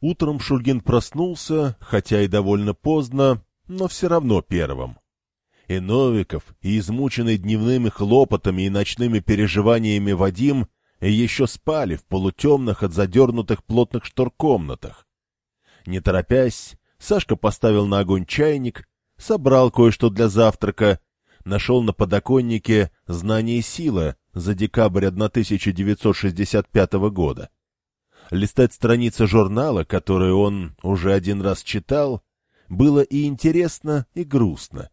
Утром Шульгин проснулся, хотя и довольно поздно, но все равно первым. И Новиков, и измученный дневными хлопотами и ночными переживаниями Вадим еще спали в полутемных от задернутых плотных штор комнатах. Не торопясь, Сашка поставил на огонь чайник, собрал кое-что для завтрака, нашел на подоконнике «Знание и сила» за декабрь 1965 года. Листать страницы журнала, которые он уже один раз читал, было и интересно, и грустно.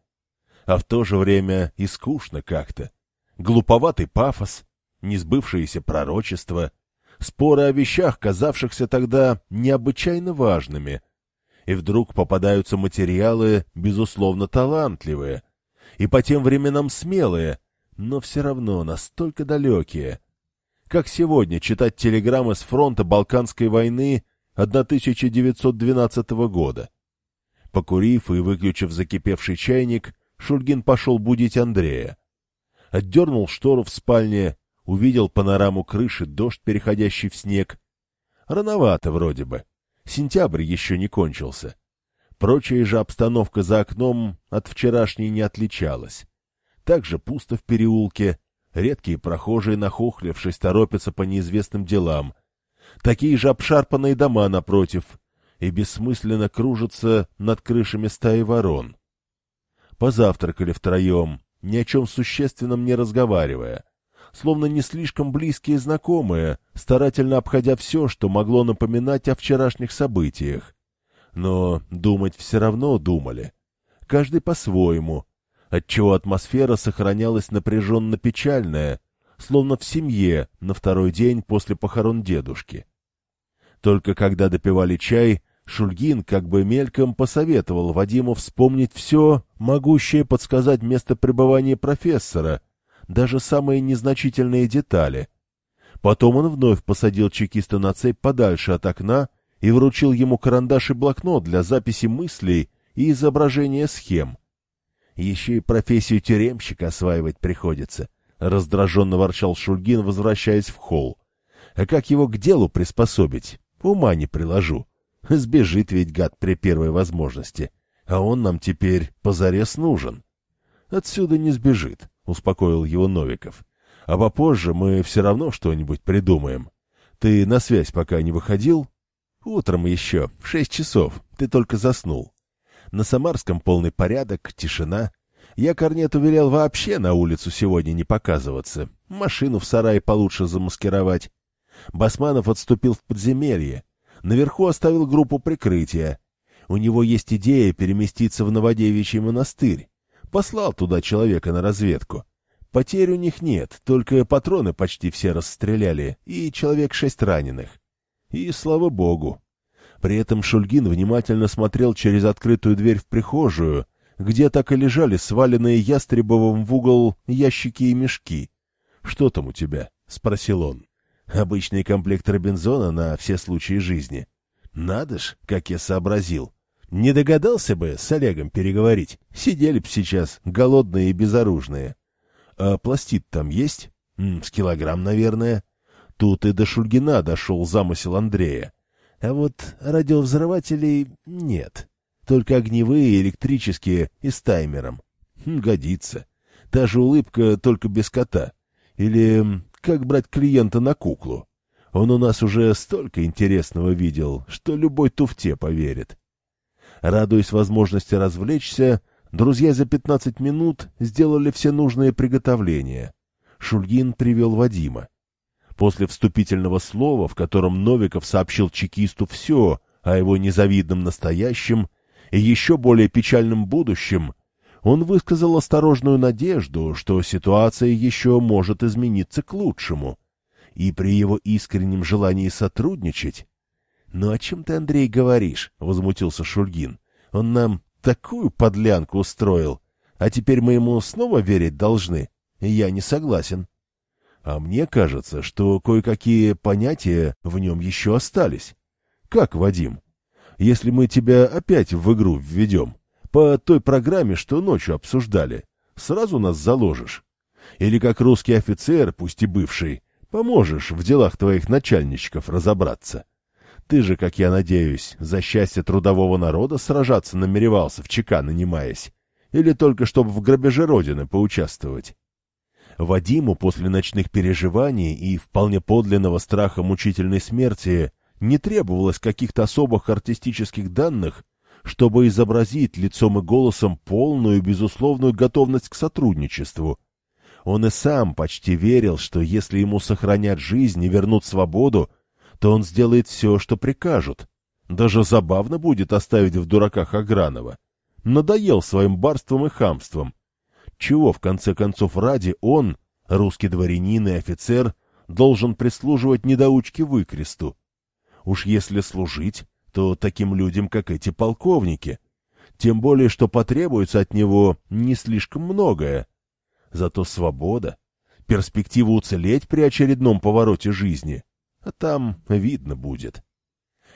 А в то же время и скучно как-то. Глуповатый пафос, несбывшиеся пророчества, споры о вещах, казавшихся тогда необычайно важными. И вдруг попадаются материалы, безусловно, талантливые, и по тем временам смелые, но все равно настолько далекие. Как сегодня читать телеграммы с фронта Балканской войны 1912 года? Покурив и выключив закипевший чайник, Шульгин пошел будить Андрея. Отдернул штору в спальне, увидел панораму крыши, дождь, переходящий в снег. Рановато вроде бы. Сентябрь еще не кончился. Прочая же обстановка за окном от вчерашней не отличалась. Также пусто в переулке, редкие прохожие, нахохлившись, торопятся по неизвестным делам. Такие же обшарпанные дома напротив и бессмысленно кружатся над крышами стаи ворон. Позавтракали втроем, ни о чем существенном не разговаривая, словно не слишком близкие знакомые, старательно обходя все, что могло напоминать о вчерашних событиях. Но думать все равно думали. Каждый по-своему, отчего атмосфера сохранялась напряженно-печальная, словно в семье на второй день после похорон дедушки. Только когда допивали чай, Шульгин как бы мельком посоветовал Вадиму вспомнить все, могущее подсказать место пребывания профессора, даже самые незначительные детали. Потом он вновь посадил чекиста на цепь подальше от окна и вручил ему карандаш и блокнот для записи мыслей и изображения схем. Еще и профессию тюремщика осваивать приходится, — раздраженно ворчал Шульгин, возвращаясь в холл. А как его к делу приспособить? Ума не приложу. Сбежит ведь гад при первой возможности. А он нам теперь позарез нужен. Отсюда не сбежит, — успокоил его Новиков. А попозже мы все равно что-нибудь придумаем. Ты на связь пока не выходил? Утром еще, в шесть часов, ты только заснул. На Самарском полный порядок, тишина. Я Корнету велел вообще на улицу сегодня не показываться. Машину в сарае получше замаскировать. Басманов отступил в подземелье. Наверху оставил группу прикрытия. У него есть идея переместиться в Новодевичий монастырь. Послал туда человека на разведку. Потерь у них нет, только патроны почти все расстреляли, и человек шесть раненых. И слава богу. При этом Шульгин внимательно смотрел через открытую дверь в прихожую, где так и лежали сваленные ястребовым в угол ящики и мешки. — Что там у тебя? — спросил он. — Обычный комплект Робинзона на все случаи жизни. Надо ж, как я сообразил. Не догадался бы с Олегом переговорить. Сидели б сейчас, голодные и безоружные. А пластид там есть? С килограмм, наверное. Тут и до Шульгина дошел замысел Андрея. А вот радиовзрывателей нет. Только огневые, электрические и с таймером. Хм, годится. Та же улыбка, только без кота. Или как брать клиента на куклу. Он у нас уже столько интересного видел, что любой туфте поверит. Радуясь возможности развлечься, друзья за пятнадцать минут сделали все нужные приготовления. Шульгин привел Вадима. После вступительного слова, в котором Новиков сообщил чекисту все о его незавидном настоящем и еще более печальном будущем, он высказал осторожную надежду, что ситуация еще может измениться к лучшему. И при его искреннем желании сотрудничать... — Ну о чем ты, Андрей, говоришь? — возмутился Шульгин. — Он нам такую подлянку устроил, а теперь мы ему снова верить должны. Я не согласен. А мне кажется, что кое-какие понятия в нем еще остались. Как, Вадим? Если мы тебя опять в игру введем, по той программе, что ночью обсуждали, сразу нас заложишь? Или как русский офицер, пусть и бывший, поможешь в делах твоих начальничков разобраться? Ты же, как я надеюсь, за счастье трудового народа сражаться намеревался в ЧК нанимаясь? Или только чтобы в грабеже Родины поучаствовать? Вадиму после ночных переживаний и вполне подлинного страха мучительной смерти не требовалось каких-то особых артистических данных, чтобы изобразить лицом и голосом полную безусловную готовность к сотрудничеству. Он и сам почти верил, что если ему сохранят жизнь и вернут свободу, то он сделает все, что прикажут. Даже забавно будет оставить в дураках Агранова. Надоел своим барством и хамством. Чего, в конце концов, ради он, русский дворянин и офицер, должен прислуживать недоучке выкресту? Уж если служить, то таким людям, как эти полковники. Тем более, что потребуется от него не слишком многое. Зато свобода, перспектива уцелеть при очередном повороте жизни — а там видно будет.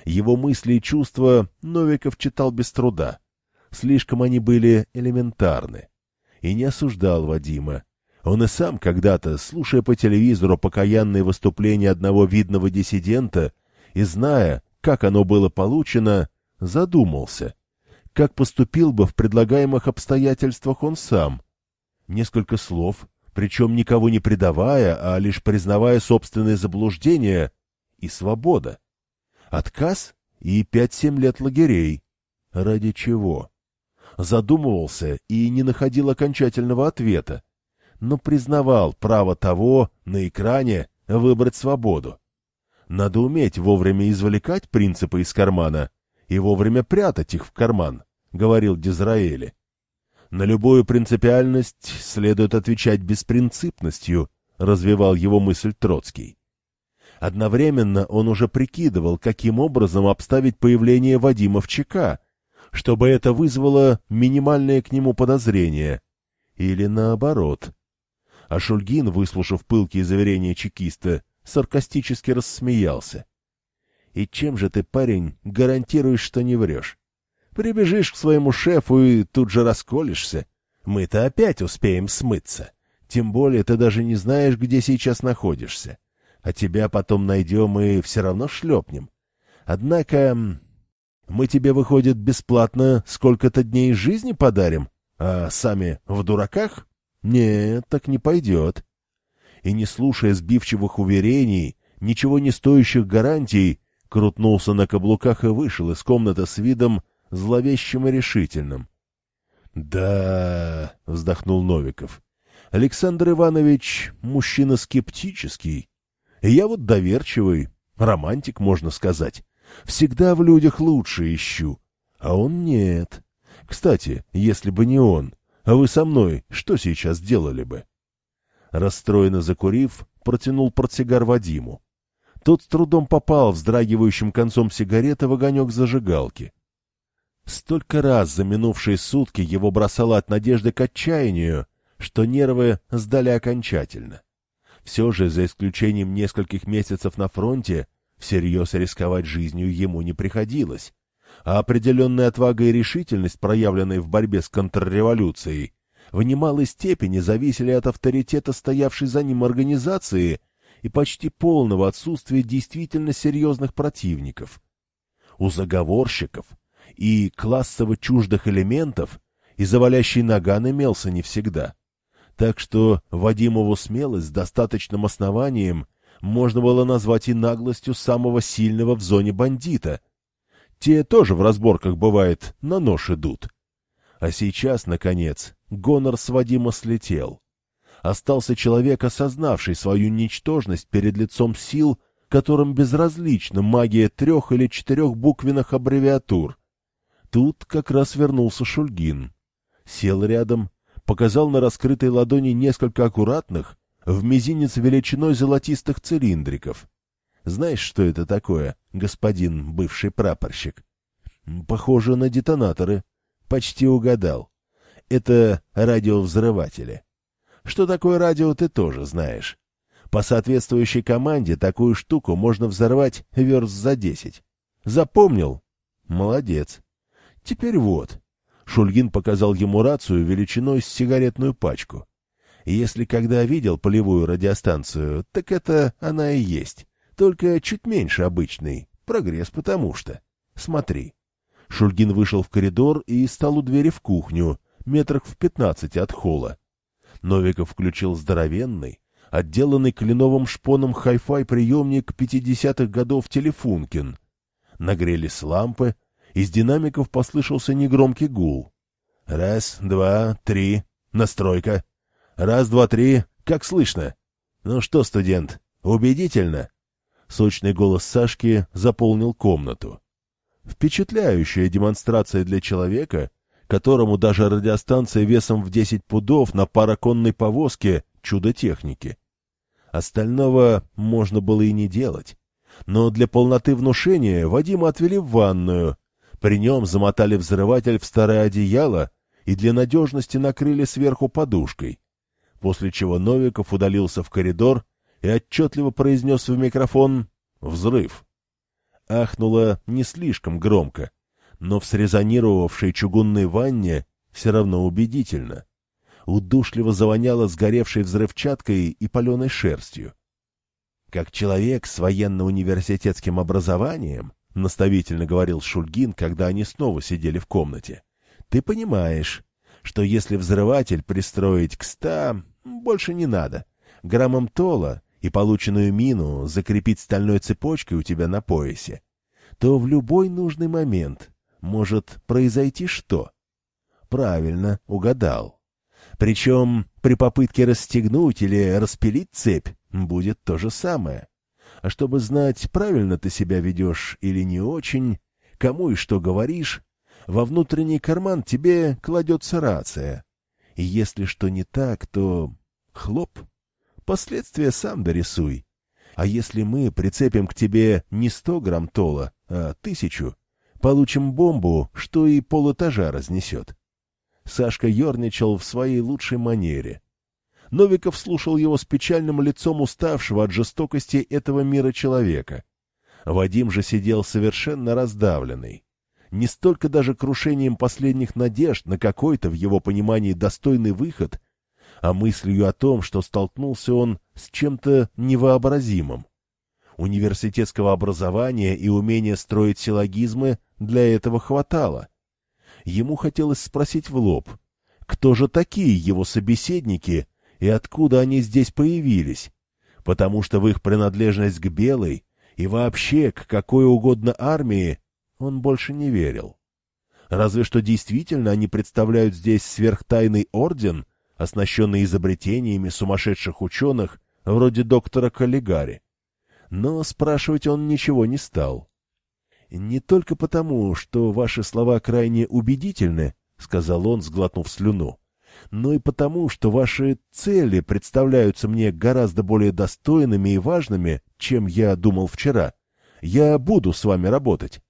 Его мысли и чувства Новиков читал без труда. Слишком они были элементарны. И не осуждал Вадима. Он и сам когда-то, слушая по телевизору покаянные выступления одного видного диссидента и зная, как оно было получено, задумался, как поступил бы в предлагаемых обстоятельствах он сам. Несколько слов, причем никого не предавая, а лишь признавая собственные заблуждения, и свобода. Отказ и пять-семь лет лагерей. Ради чего? Задумывался и не находил окончательного ответа, но признавал право того на экране выбрать свободу. Надо уметь вовремя извлекать принципы из кармана и вовремя прятать их в карман, говорил Дизраэли. На любую принципиальность следует отвечать беспринципностью, развивал его мысль Троцкий. Одновременно он уже прикидывал, каким образом обставить появление Вадима в ЧК, чтобы это вызвало минимальное к нему подозрение. Или наоборот. А Шульгин, выслушав пылкие заверения чекиста, саркастически рассмеялся. — И чем же ты, парень, гарантируешь, что не врешь? Прибежишь к своему шефу и тут же расколешься. Мы-то опять успеем смыться. Тем более ты даже не знаешь, где сейчас находишься а тебя потом найдем и все равно шлепнем. Однако мы тебе, выходит, бесплатно сколько-то дней жизни подарим, а сами в дураках? Нет, так не пойдет. И не слушая сбивчивых уверений, ничего не стоящих гарантий, крутнулся на каблуках и вышел из комнаты с видом зловещим и решительным. — Да, — вздохнул Новиков, — Александр Иванович мужчина скептический, я вот доверчивый, романтик, можно сказать. Всегда в людях лучше ищу. А он нет. Кстати, если бы не он, а вы со мной что сейчас делали бы? Расстроенно закурив, протянул портсигар Вадиму. Тот с трудом попал вздрагивающим концом сигареты в огонек зажигалки. Столько раз за минувшие сутки его бросало от надежды к отчаянию, что нервы сдали окончательно. Все же, за исключением нескольких месяцев на фронте, всерьез рисковать жизнью ему не приходилось. А определенная отвага и решительность, проявленные в борьбе с контрреволюцией, в немалой степени зависели от авторитета стоявшей за ним организации и почти полного отсутствия действительно серьезных противников. У заговорщиков и классово чуждых элементов и завалящий наган имелся не всегда. Так что Вадимову смелость с достаточным основанием можно было назвать и наглостью самого сильного в зоне бандита. Те тоже в разборках, бывает, на нож идут. А сейчас, наконец, гонор с Вадима слетел. Остался человек, осознавший свою ничтожность перед лицом сил, которым безразлична магия трех или четырех буквенных аббревиатур. Тут как раз вернулся Шульгин. Сел рядом, показал на раскрытой ладони несколько аккуратных, в мизинец величиной золотистых цилиндриков. Знаешь, что это такое, господин бывший прапорщик? Похоже на детонаторы. Почти угадал. Это радиовзрыватели. Что такое радио, ты тоже знаешь. По соответствующей команде такую штуку можно взорвать верст за десять. Запомнил? Молодец. Теперь вот. Шульгин показал ему рацию величиной с сигаретную пачку. Если когда видел полевую радиостанцию, так это она и есть, только чуть меньше обычной, Прогресс потому что. Смотри. Шульгин вышел в коридор и стал у двери в кухню, метрах в пятнадцати от холла. Новиков включил здоровенный, отделанный кленовым шпоном хай-фай приемник пятидесятых годов Телефункин. Нагрелись лампы, из динамиков послышался негромкий гул. «Раз, два, три. Настройка. Раз, два, три. Как слышно? Ну что, студент, убедительно?» Сочный голос Сашки заполнил комнату. Впечатляющая демонстрация для человека, которому даже радиостанция весом в десять пудов на параконной повозке — чудо техники. Остального можно было и не делать. Но для полноты внушения Вадима отвели в ванную. При нем замотали взрыватель в старое одеяло и для надежности накрыли сверху подушкой. После чего Новиков удалился в коридор и отчетливо произнес в микрофон «Взрыв». Ахнуло не слишком громко, но в срезонировавшей чугунной ванне все равно убедительно. Удушливо завоняло сгоревшей взрывчаткой и паленой шерстью. Как человек с военно-университетским образованием, наставительно говорил Шульгин, когда они снова сидели в комнате, ты понимаешь, что если взрыватель пристроить к ста, больше не надо. Граммом тола и полученную мину закрепить стальной цепочкой у тебя на поясе, то в любой нужный момент может произойти что? Правильно, угадал. Причем при попытке расстегнуть или распилить цепь будет то же самое. А чтобы знать, правильно ты себя ведешь или не очень, кому и что говоришь, во внутренний карман тебе кладется рация. И если что не так, то... хлоп. Последствия сам дорисуй. А если мы прицепим к тебе не сто грамм тола, а тысячу, получим бомбу, что и полэтажа разнесет. Сашка ерничал в своей лучшей манере. Новиков слушал его с печальным лицом уставшего от жестокости этого мира человека. Вадим же сидел совершенно раздавленный. Не столько даже крушением последних надежд на какой-то, в его понимании, достойный выход, а мыслью о том, что столкнулся он с чем-то невообразимым. Университетского образования и умения строить силлогизмы для этого хватало. Ему хотелось спросить в лоб, кто же такие его собеседники и откуда они здесь появились, потому что в их принадлежность к белой и вообще к какой угодно армии он больше не верил. Разве что действительно они представляют здесь сверхтайный орден, оснащенный изобретениями сумасшедших ученых, вроде доктора Каллигари. Но спрашивать он ничего не стал. «Не только потому, что ваши слова крайне убедительны», — сказал он, сглотнув слюну, «но и потому, что ваши цели представляются мне гораздо более достойными и важными, чем я думал вчера. Я буду с вами работать.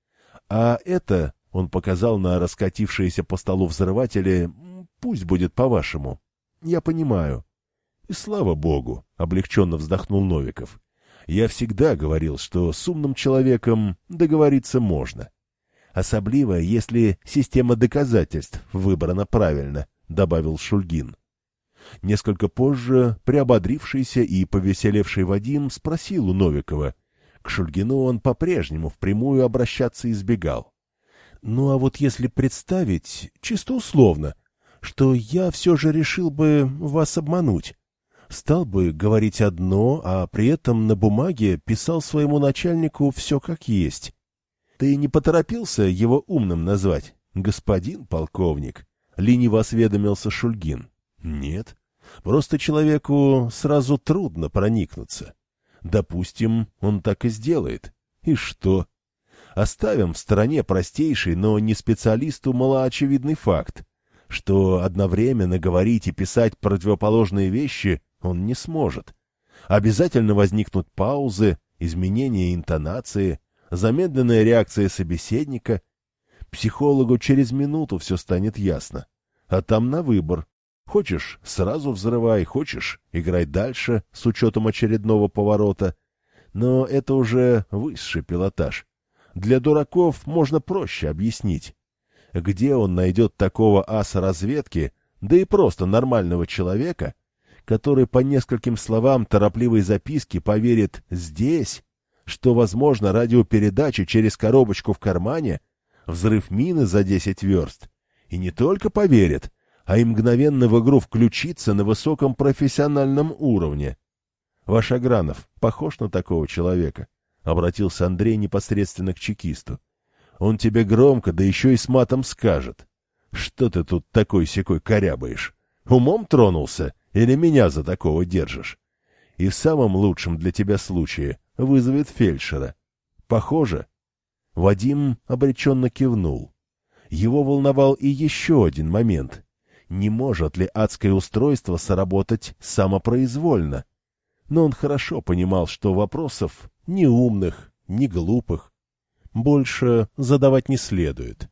А это, — он показал на раскатившиеся по столу взрыватели, — пусть будет по-вашему. Я понимаю. И слава богу, — облегченно вздохнул Новиков. Я всегда говорил, что с умным человеком договориться можно. Особливо, если система доказательств выбрана правильно, — добавил Шульгин. Несколько позже приободрившийся и повеселевший Вадим спросил у Новикова. К Шульгину он по-прежнему впрямую обращаться избегал. Ну а вот если представить, чисто условно, что я все же решил бы вас обмануть, стал бы говорить одно, а при этом на бумаге писал своему начальнику все как есть. Ты не поторопился его умным назвать, господин полковник? Лениво осведомился Шульгин. Нет, просто человеку сразу трудно проникнуться. Допустим, он так и сделает. И что? Оставим в стороне простейший, но не специалисту малоочевидный факт, что одновременно говорить и писать противоположные вещи он не сможет. Обязательно возникнут паузы, изменения интонации, замедленная реакция собеседника. Психологу через минуту все станет ясно. А там на выбор. Хочешь — сразу взрывай, хочешь — играй дальше с учетом очередного поворота. Но это уже высший пилотаж. Для дураков можно проще объяснить. Где он найдет такого аса разведки, да и просто нормального человека, который по нескольким словам торопливой записки поверит «здесь», что возможно радиопередача через коробочку в кармане, взрыв мины за десять верст, и не только поверит, а и мгновенно в игру включится на высоком профессиональном уровне. Ваш Агранов похож на такого человека? — обратился Андрей непосредственно к чекисту. — Он тебе громко, да еще и с матом скажет. Что ты тут такой-сякой корябаешь? Умом тронулся или меня за такого держишь? И в самом лучшем для тебя случае вызовет фельдшера. Похоже? Вадим обреченно кивнул. Его волновал и еще один момент. Не может ли адское устройство сработать самопроизвольно? Но он хорошо понимал, что вопросов ни умных, ни глупых больше задавать не следует.